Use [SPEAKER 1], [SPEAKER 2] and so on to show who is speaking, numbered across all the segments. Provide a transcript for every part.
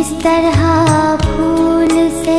[SPEAKER 1] اس طرح پھول سے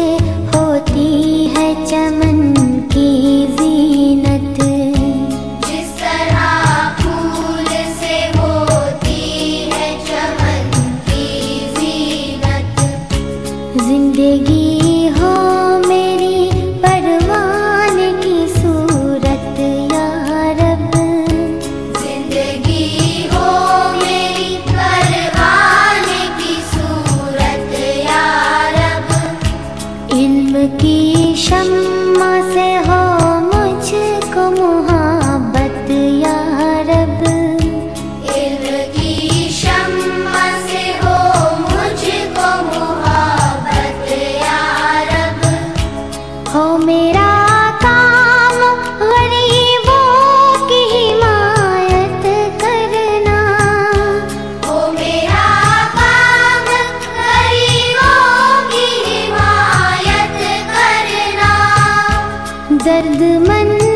[SPEAKER 1] درد من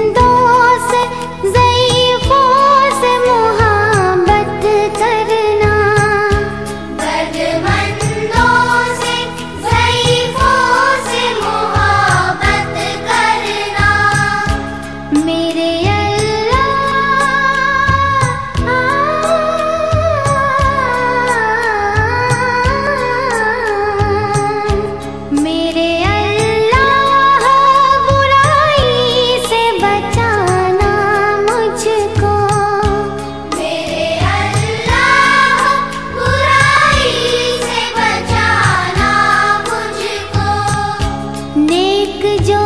[SPEAKER 1] ایک جو